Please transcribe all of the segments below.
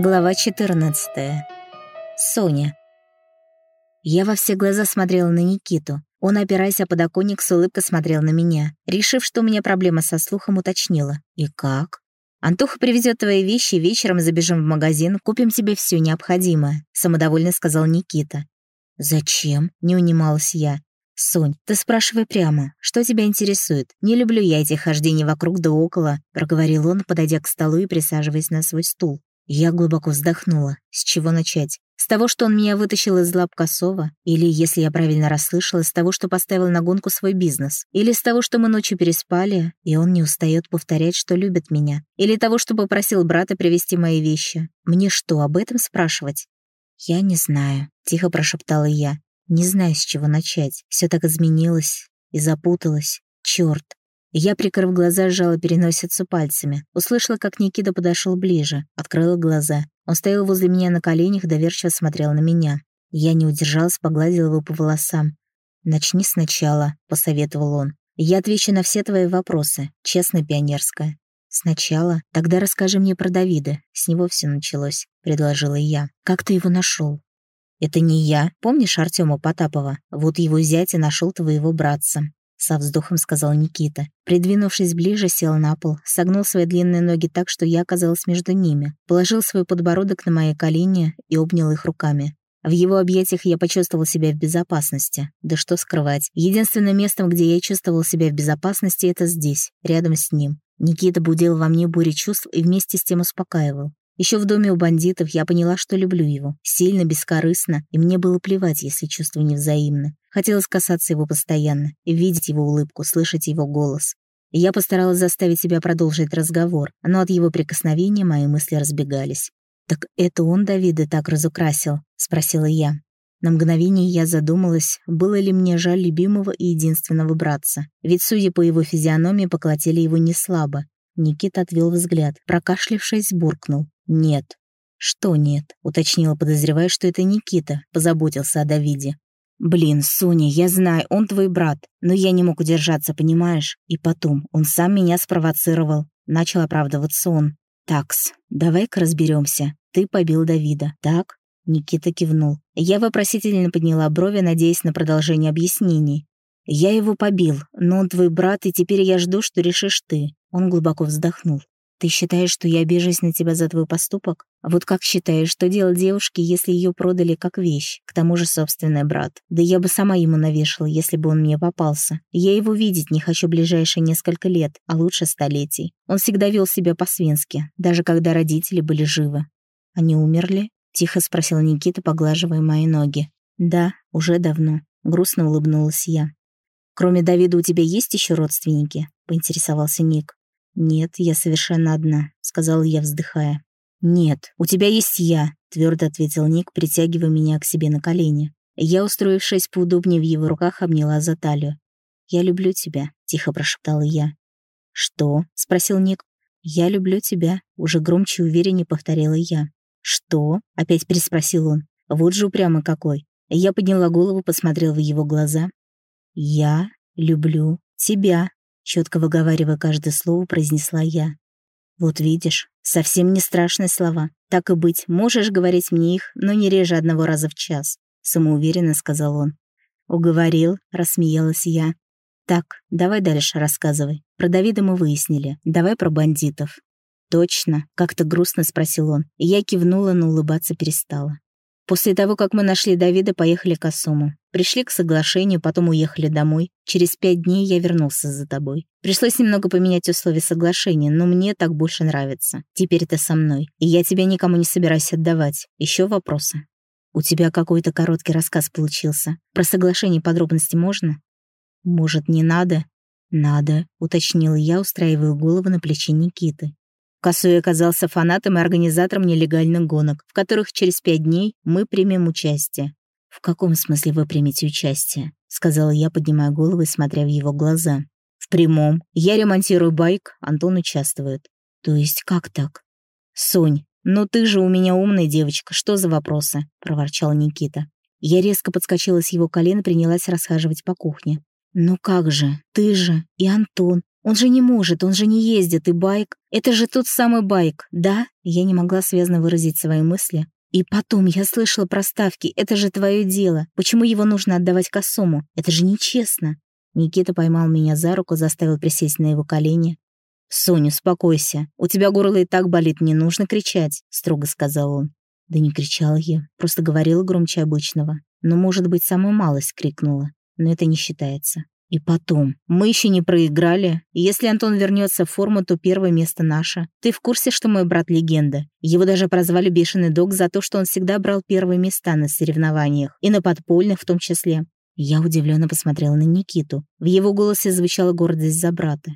Глава 14. Соня. Я во все глаза смотрела на Никиту. Он, опираясь о подоконник, с улыбкой смотрел на меня. Решив, что у меня проблема со слухом, уточнила. «И как?» «Антоха привезет твои вещи, вечером забежим в магазин, купим тебе все необходимое», — самодовольно сказал Никита. «Зачем?» — не унималась я. «Сонь, ты спрашивай прямо, что тебя интересует? Не люблю я этих хождений вокруг да около», — проговорил он, подойдя к столу и присаживаясь на свой стул. Я глубоко вздохнула. С чего начать? С того, что он меня вытащил из лап Косова? Или, если я правильно расслышала, с того, что поставил на гонку свой бизнес? Или с того, что мы ночью переспали, и он не устает повторять, что любит меня? Или того, что попросил брата привезти мои вещи? Мне что, об этом спрашивать? «Я не знаю», — тихо прошептала я. «Не знаю, с чего начать. Все так изменилось и запуталось. Черт, я, прикрыв глаза, сжала переносицу пальцами. Услышала, как Никита подошел ближе. Открыла глаза. Он стоял возле меня на коленях, доверчиво смотрел на меня. Я не удержалась, погладила его по волосам. «Начни сначала», — посоветовал он. «Я отвечу на все твои вопросы, честно, пионерская». «Сначала? Тогда расскажи мне про Давида. С него все началось», — предложила я. «Как ты его нашел? «Это не я. Помнишь Артема Потапова? Вот его зять и нашел твоего братца со вздохом сказал Никита. Придвинувшись ближе, сел на пол, согнул свои длинные ноги так, что я оказалась между ними, положил свой подбородок на мои колени и обнял их руками. В его объятиях я почувствовал себя в безопасности. Да что скрывать. Единственным местом, где я чувствовал себя в безопасности, это здесь, рядом с ним. Никита будил во мне бури чувств и вместе с тем успокаивал. Еще в доме у бандитов я поняла, что люблю его. Сильно, бескорыстно, и мне было плевать, если чувства невзаимны. Хотелось касаться его постоянно, видеть его улыбку, слышать его голос. Я постаралась заставить себя продолжить разговор, но от его прикосновения мои мысли разбегались. «Так это он Давида так разукрасил?» — спросила я. На мгновение я задумалась, было ли мне жаль любимого и единственного братца. Ведь, судя по его физиономии, поколотили его не слабо. Никита отвел взгляд, прокашлившись, буркнул. «Нет». «Что нет?» — уточнила, подозревая, что это Никита позаботился о Давиде. «Блин, Соня, я знаю, он твой брат, но я не мог удержаться, понимаешь? И потом, он сам меня спровоцировал». Начал оправдываться он. «Такс, давай-ка разберемся. Ты побил Давида, так?» Никита кивнул. Я вопросительно подняла брови, надеясь на продолжение объяснений. «Я его побил, но он твой брат, и теперь я жду, что решишь ты». Он глубоко вздохнул. Ты считаешь, что я обижусь на тебя за твой поступок? А вот как считаешь, что делать девушке, если ее продали как вещь? К тому же собственный брат. Да я бы сама ему навешала, если бы он мне попался. Я его видеть не хочу ближайшие несколько лет, а лучше столетий. Он всегда вел себя по-свински, даже когда родители были живы. Они умерли? Тихо спросил Никита, поглаживая мои ноги. Да, уже давно. Грустно улыбнулась я. Кроме Давида у тебя есть еще родственники? Поинтересовался Ник. «Нет, я совершенно одна», — сказала я, вздыхая. «Нет, у тебя есть я», — твердо ответил Ник, притягивая меня к себе на колени. Я, устроившись поудобнее в его руках, обняла за талию. «Я люблю тебя», — тихо прошептала я. «Что?» — спросил Ник. «Я люблю тебя», — уже громче и увереннее повторила я. «Что?» — опять переспросил он. «Вот же упрямый какой». Я подняла голову, посмотрела в его глаза. «Я люблю тебя», четко выговаривая каждое слово, произнесла я. «Вот видишь, совсем не страшные слова. Так и быть, можешь говорить мне их, но не реже одного раза в час», — самоуверенно сказал он. «Уговорил», — рассмеялась я. «Так, давай дальше рассказывай. Про Давида мы выяснили. Давай про бандитов». «Точно», — как-то грустно спросил он, я кивнула, но улыбаться перестала. После того, как мы нашли Давида, поехали к Асуму. Пришли к соглашению, потом уехали домой. Через пять дней я вернулся за тобой. Пришлось немного поменять условия соглашения, но мне так больше нравится. Теперь ты со мной, и я тебя никому не собираюсь отдавать. Еще вопросы? У тебя какой-то короткий рассказ получился. Про соглашение подробности можно? Может, не надо? Надо, уточнила я, устраивая голову на плече Никиты. Косой оказался фанатом и организатором нелегальных гонок, в которых через пять дней мы примем участие. «В каком смысле вы примете участие?» — сказала я, поднимая голову и смотря в его глаза. «В прямом. Я ремонтирую байк, Антон участвует». «То есть как так?» «Сонь, ну ты же у меня умная девочка, что за вопросы?» — проворчал Никита. Я резко подскочила с его колен и принялась расхаживать по кухне. «Ну как же, ты же и Антон, Он же не может, он же не ездит, и байк. Это же тот самый байк, да? Я не могла связно выразить свои мысли. И потом, я слышала про ставки, это же твое дело. Почему его нужно отдавать косому? Это же нечестно. Никита поймал меня за руку, заставил присесть на его колени. «Соня, успокойся. У тебя горло и так болит, не нужно кричать», — строго сказал он. Да не кричала я, просто говорила громче обычного. Но, может быть, самую малость крикнула. Но это не считается. И потом, мы еще не проиграли. Если Антон вернется в форму, то первое место наше. Ты в курсе, что мой брат легенда? Его даже прозвали Бешеный Дог за то, что он всегда брал первые места на соревнованиях. И на подпольных в том числе. Я удивленно посмотрела на Никиту. В его голосе звучала гордость за брата.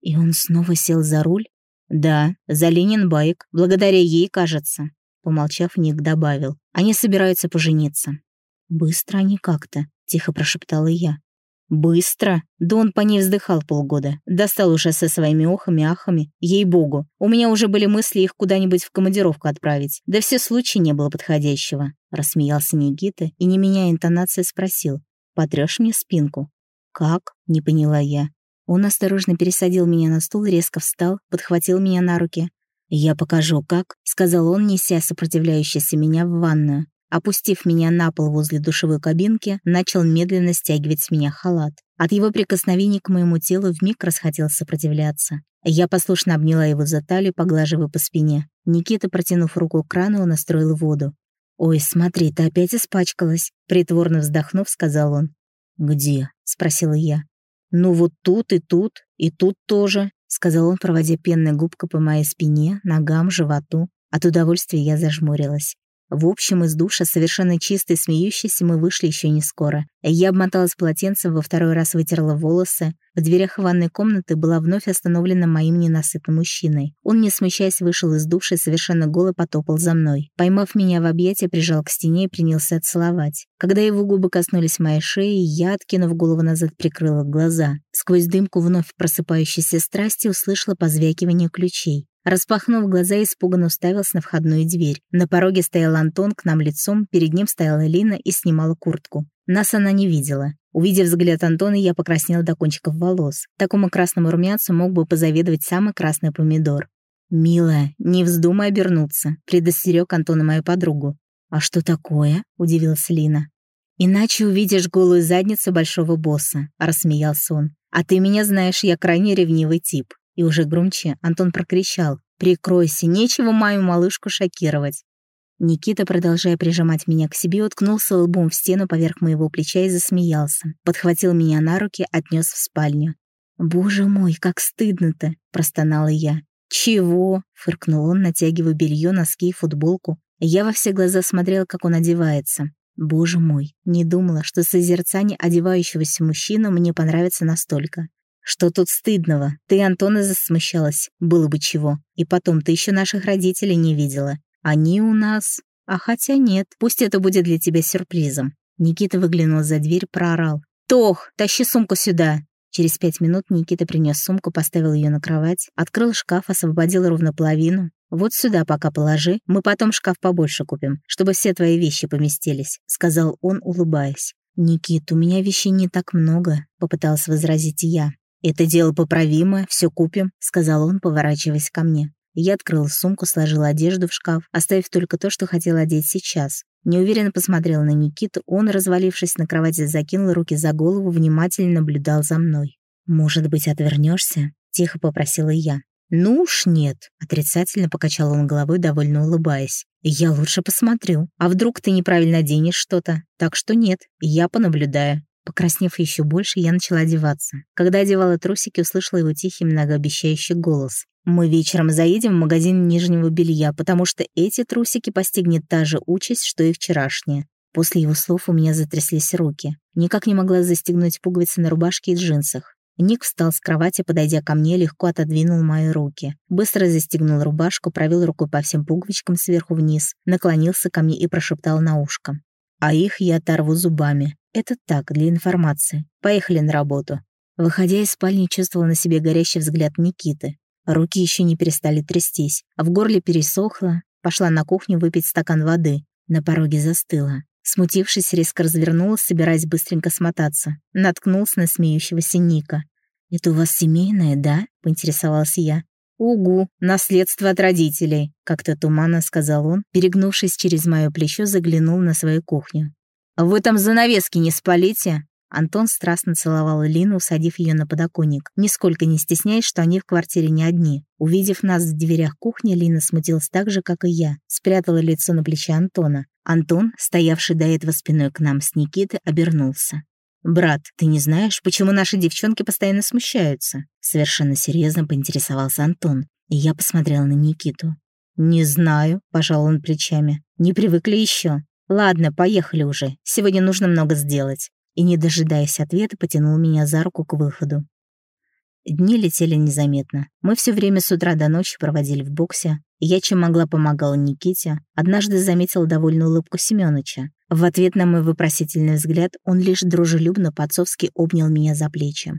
И он снова сел за руль? Да, за Ленин байк. Благодаря ей, кажется. Помолчав, Ник добавил. Они собираются пожениться. Быстро они как-то, тихо прошептала я. Быстро? Да он по ней вздыхал полгода. Достал уже со своими охами-ахами. Ей-богу. У меня уже были мысли их куда-нибудь в командировку отправить. Да все случая не было подходящего. Рассмеялся Никита и, не меняя интонации, спросил. «Потрёшь мне спинку?» «Как?» — не поняла я. Он осторожно пересадил меня на стул, резко встал, подхватил меня на руки. «Я покажу, как», — сказал он, неся сопротивляющийся меня в ванную. Опустив меня на пол возле душевой кабинки, начал медленно стягивать с меня халат. От его прикосновений к моему телу вмиг расхотел сопротивляться. Я послушно обняла его за талию, поглаживая по спине. Никита, протянув руку к крану, настроил воду. «Ой, смотри, ты опять испачкалась», — притворно вздохнув, сказал он. «Где?» — спросила я. «Ну вот тут и тут, и тут тоже», — сказал он, проводя пенной губкой по моей спине, ногам, животу. От удовольствия я зажмурилась. В общем, из душа, совершенно чистой, смеющейся, мы вышли еще не скоро. Я обмоталась полотенцем, во второй раз вытерла волосы. В дверях ванной комнаты была вновь остановлена моим ненасытным мужчиной. Он, не смущаясь, вышел из души, совершенно голый потопал за мной. Поймав меня в объятия, прижал к стене и принялся целовать. Когда его губы коснулись моей шеи, я, откинув голову назад, прикрыла глаза. Сквозь дымку вновь просыпающейся страсти услышала позвякивание ключей. Распахнув глаза, испуганно уставился на входную дверь. На пороге стоял Антон к нам лицом, перед ним стояла Лина и снимала куртку. Нас она не видела. Увидев взгляд Антона, я покраснела до кончиков волос. Такому красному румянцу мог бы позавидовать самый красный помидор. «Милая, не вздумай обернуться», — предостерег Антона мою подругу. «А что такое?» — удивилась Лина. «Иначе увидишь голую задницу большого босса», — рассмеялся он. «А ты меня знаешь, я крайне ревнивый тип». И уже громче Антон прокричал. «Прикройся, нечего мою малышку шокировать». Никита, продолжая прижимать меня к себе, уткнулся лбом в стену поверх моего плеча и засмеялся. Подхватил меня на руки, отнес в спальню. «Боже мой, как стыдно-то!» — простонала я. «Чего?» — фыркнул он, натягивая белье, носки и футболку. Я во все глаза смотрела, как он одевается. Боже мой, не думала, что созерцание одевающегося мужчины мне понравится настолько. Что тут стыдного? Ты Антона засмущалась. Было бы чего. И потом, ты еще наших родителей не видела. Они у нас... А хотя нет, пусть это будет для тебя сюрпризом. Никита выглянул за дверь, проорал. «Тох, тащи сумку сюда!» Через пять минут Никита принес сумку, поставил ее на кровать, открыл шкаф, освободил ровно половину. «Вот сюда пока положи, мы потом шкаф побольше купим, чтобы все твои вещи поместились», — сказал он, улыбаясь. «Никит, у меня вещей не так много», — попыталась возразить я. «Это дело поправимое, все купим», — сказал он, поворачиваясь ко мне. Я открыла сумку, сложила одежду в шкаф, оставив только то, что хотела одеть сейчас. Неуверенно посмотрела на Никиту, он, развалившись на кровати, закинул руки за голову, внимательно наблюдал за мной. «Может быть, отвернешься? тихо попросила я. «Ну уж нет», — отрицательно покачал он головой, довольно улыбаясь. «Я лучше посмотрю. А вдруг ты неправильно оденешь что-то? Так что нет, я понаблюдаю». Покраснев еще больше, я начала одеваться. Когда одевала трусики, услышала его тихий, многообещающий голос. «Мы вечером заедем в магазин нижнего белья, потому что эти трусики постигнет та же участь, что и вчерашние». После его слов у меня затряслись руки. Никак не могла застегнуть пуговицы на рубашке и джинсах. Ник встал с кровати, подойдя ко мне, легко отодвинул мои руки. Быстро застегнул рубашку, провел рукой по всем пуговичкам сверху вниз, наклонился ко мне и прошептал на ушко. «А их я оторву зубами. Это так, для информации. Поехали на работу. Выходя из спальни, чувствовала на себе горящий взгляд Никиты. Руки еще не перестали трястись, а в горле пересохло. Пошла на кухню выпить стакан воды. На пороге застыла. Смутившись, резко развернулась, собираясь быстренько смотаться. Наткнулся на смеющегося Ника. «Это у вас семейное, да?» — поинтересовалась я. «Угу, наследство от родителей», — как-то туманно сказал он, перегнувшись через мое плечо, заглянул на свою кухню. «Вы там занавески не спалите?» Антон страстно целовал Лину, усадив ее на подоконник, нисколько не стесняясь, что они в квартире не одни. Увидев нас в дверях кухни, Лина смутилась так же, как и я, спрятала лицо на плече Антона. Антон, стоявший до этого спиной к нам с Никитой, обернулся. «Брат, ты не знаешь, почему наши девчонки постоянно смущаются?» Совершенно серьезно поинтересовался Антон, и я посмотрела на Никиту. «Не знаю», — пожал он плечами. «Не привыкли еще. Ладно, поехали уже. Сегодня нужно много сделать». И, не дожидаясь ответа, потянул меня за руку к выходу. Дни летели незаметно. Мы все время с утра до ночи проводили в боксе. Я чем могла помогала Никите. Однажды заметила довольную улыбку Семёныча. В ответ на мой вопросительный взгляд он лишь дружелюбно по-отцовски обнял меня за плечи.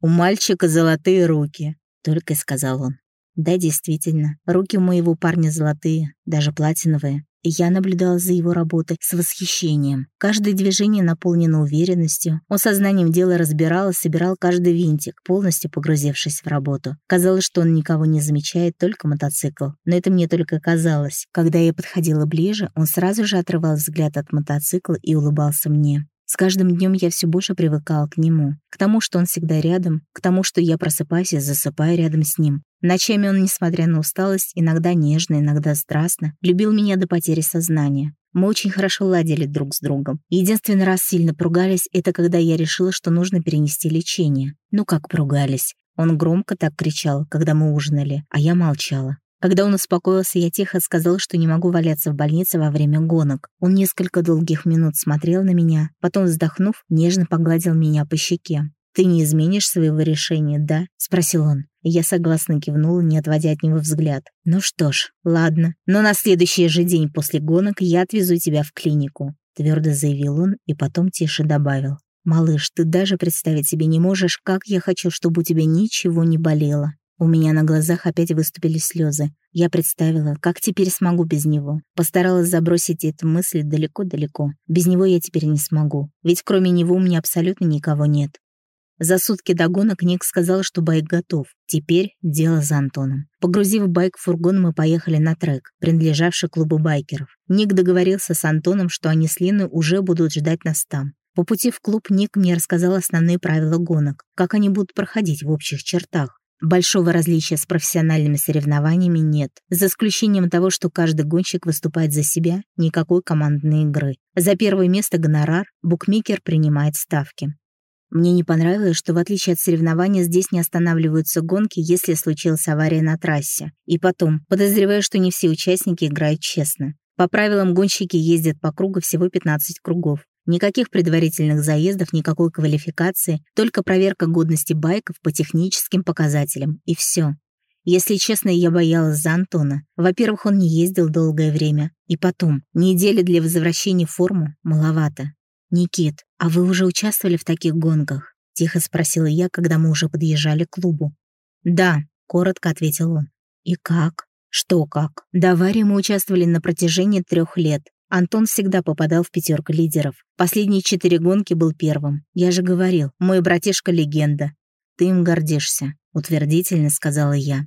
«У мальчика золотые руки», — только и сказал он. Да, действительно, руки у моего парня золотые, даже платиновые. Я наблюдала за его работой с восхищением. Каждое движение наполнено уверенностью. Он сознанием дела разбирал и собирал каждый винтик, полностью погрузившись в работу. Казалось, что он никого не замечает, только мотоцикл. Но это мне только казалось. Когда я подходила ближе, он сразу же отрывал взгляд от мотоцикла и улыбался мне. С каждым днем я все больше привыкала к нему, к тому, что он всегда рядом, к тому, что я просыпаюсь и засыпаю рядом с ним. Ночами он, несмотря на усталость, иногда нежно, иногда страстно, любил меня до потери сознания. Мы очень хорошо ладили друг с другом. Единственный раз сильно поругались, это когда я решила, что нужно перенести лечение. Ну как поругались? Он громко так кричал, когда мы ужинали, а я молчала. Когда он успокоился, я тихо сказал, что не могу валяться в больнице во время гонок. Он несколько долгих минут смотрел на меня, потом, вздохнув, нежно погладил меня по щеке. «Ты не изменишь своего решения, да?» — спросил он. Я согласно кивнула, не отводя от него взгляд. «Ну что ж, ладно. Но на следующий же день после гонок я отвезу тебя в клинику», — твердо заявил он и потом тише добавил. «Малыш, ты даже представить себе не можешь, как я хочу, чтобы у тебя ничего не болело. У меня на глазах опять выступили слезы. Я представила, как теперь смогу без него. Постаралась забросить эту мысль далеко-далеко. Без него я теперь не смогу. Ведь кроме него у меня абсолютно никого нет. За сутки до гонок Ник сказал, что байк готов. Теперь дело за Антоном. Погрузив байк в фургон, мы поехали на трек, принадлежавший клубу байкеров. Ник договорился с Антоном, что они с Линой уже будут ждать нас там. По пути в клуб Ник мне рассказал основные правила гонок, как они будут проходить в общих чертах. Большого различия с профессиональными соревнованиями нет, за исключением того, что каждый гонщик выступает за себя, никакой командной игры. За первое место гонорар букмекер принимает ставки. Мне не понравилось, что в отличие от соревнований здесь не останавливаются гонки, если случилась авария на трассе. И потом, подозреваю, что не все участники играют честно. По правилам гонщики ездят по кругу всего 15 кругов. Никаких предварительных заездов, никакой квалификации, только проверка годности байков по техническим показателям, и все. Если честно, я боялась за Антона. Во-первых, он не ездил долгое время. И потом, недели для возвращения в форму маловато. «Никит, а вы уже участвовали в таких гонках?» — тихо спросила я, когда мы уже подъезжали к клубу. «Да», — коротко ответил он. «И как?» «Что как?» До аварии мы участвовали на протяжении трех лет. Антон всегда попадал в пятерку лидеров. Последние четыре гонки был первым. Я же говорил, мой братишка — легенда. Ты им гордишься, утвердительно сказала я.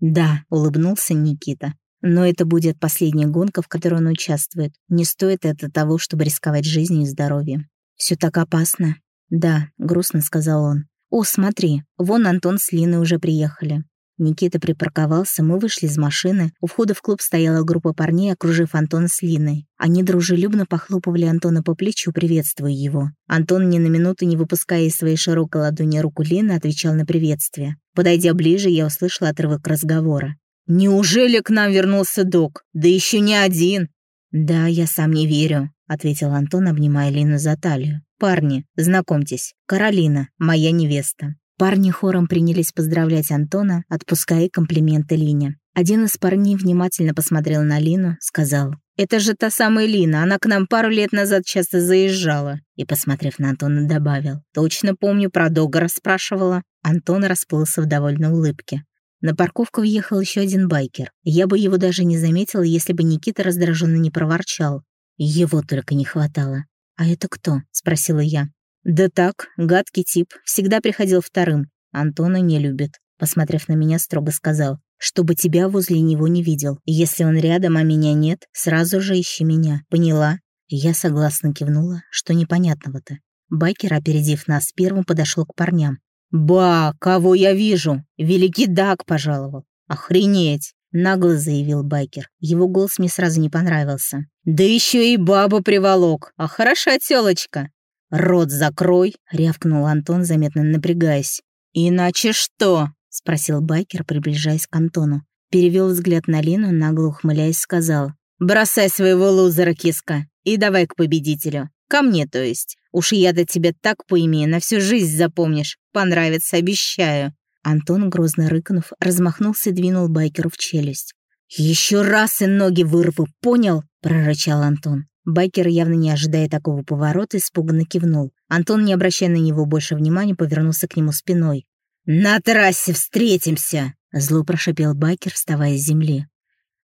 Да, улыбнулся Никита. Но это будет последняя гонка, в которой он участвует. Не стоит это того, чтобы рисковать жизнью и здоровьем. Все так опасно. Да, грустно сказал он. О, смотри, вон Антон с Линой уже приехали. Никита припарковался, мы вышли из машины. У входа в клуб стояла группа парней, окружив Антона с Линой. Они дружелюбно похлопывали Антона по плечу, приветствуя его. Антон, ни на минуту не выпуская из своей широкой ладони руку Лины, отвечал на приветствие. Подойдя ближе, я услышала отрывок разговора. «Неужели к нам вернулся док? Да еще не один!» «Да, я сам не верю», — ответил Антон, обнимая Лину за талию. «Парни, знакомьтесь, Каролина, моя невеста». Парни хором принялись поздравлять Антона, отпуская комплименты Лине. Один из парней внимательно посмотрел на Лину, сказал, «Это же та самая Лина, она к нам пару лет назад часто заезжала». И, посмотрев на Антона, добавил, «Точно помню, про Дога расспрашивала». Антон расплылся в довольной улыбке. На парковку въехал еще один байкер. Я бы его даже не заметила, если бы Никита раздраженно не проворчал. Его только не хватало. «А это кто?» — спросила я. Да так, гадкий тип, всегда приходил вторым. Антона не любит. Посмотрев на меня, строго сказал, чтобы тебя возле него не видел. Если он рядом, а меня нет, сразу же ищи меня. Поняла? Я согласно кивнула, что непонятного-то. Байкер, опередив нас, первым подошел к парням. «Ба, кого я вижу? Великий Даг пожаловал. Охренеть!» Нагло заявил Байкер. Его голос мне сразу не понравился. «Да еще и бабу приволок! А хороша тёлочка!» «Рот закрой!» — рявкнул Антон, заметно напрягаясь. «Иначе что?» — спросил Байкер, приближаясь к Антону. Перевел взгляд на Лину, нагло ухмыляясь, сказал. «Бросай своего лузера, киска, и давай к победителю. Ко мне, то есть. Уж я-то тебя так поимею, на всю жизнь запомнишь. Понравится, обещаю». Антон, грозно рыкнув, размахнулся и двинул байкеру в челюсть. «Еще раз и ноги вырву, понял?» — прорычал Антон. Байкер, явно не ожидая такого поворота, испуганно кивнул. Антон, не обращая на него больше внимания, повернулся к нему спиной. «На трассе встретимся!» — зло прошипел Байкер, вставая с земли.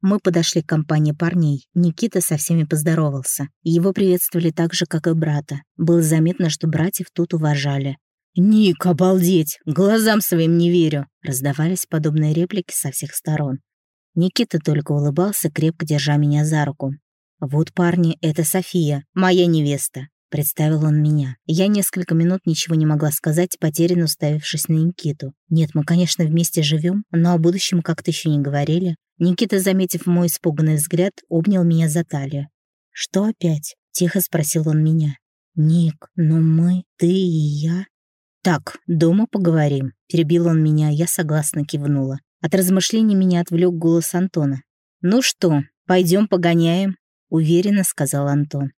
Мы подошли к компании парней. Никита со всеми поздоровался. Его приветствовали так же, как и брата. Было заметно, что братьев тут уважали. «Ник, обалдеть! Глазам своим не верю!» Раздавались подобные реплики со всех сторон. Никита только улыбался, крепко держа меня за руку. «Вот, парни, это София, моя невеста», — представил он меня. Я несколько минут ничего не могла сказать, потерянно уставившись на Никиту. «Нет, мы, конечно, вместе живем, но о будущем как-то еще не говорили». Никита, заметив мой испуганный взгляд, обнял меня за талию. «Что опять?» — тихо спросил он меня. «Ник, но мы, ты и я...» «Так, дома поговорим», — перебил он меня, я согласно кивнула. От размышлений меня отвлек голос Антона. «Ну что, пойдем погоняем?» — уверенно сказал Антон.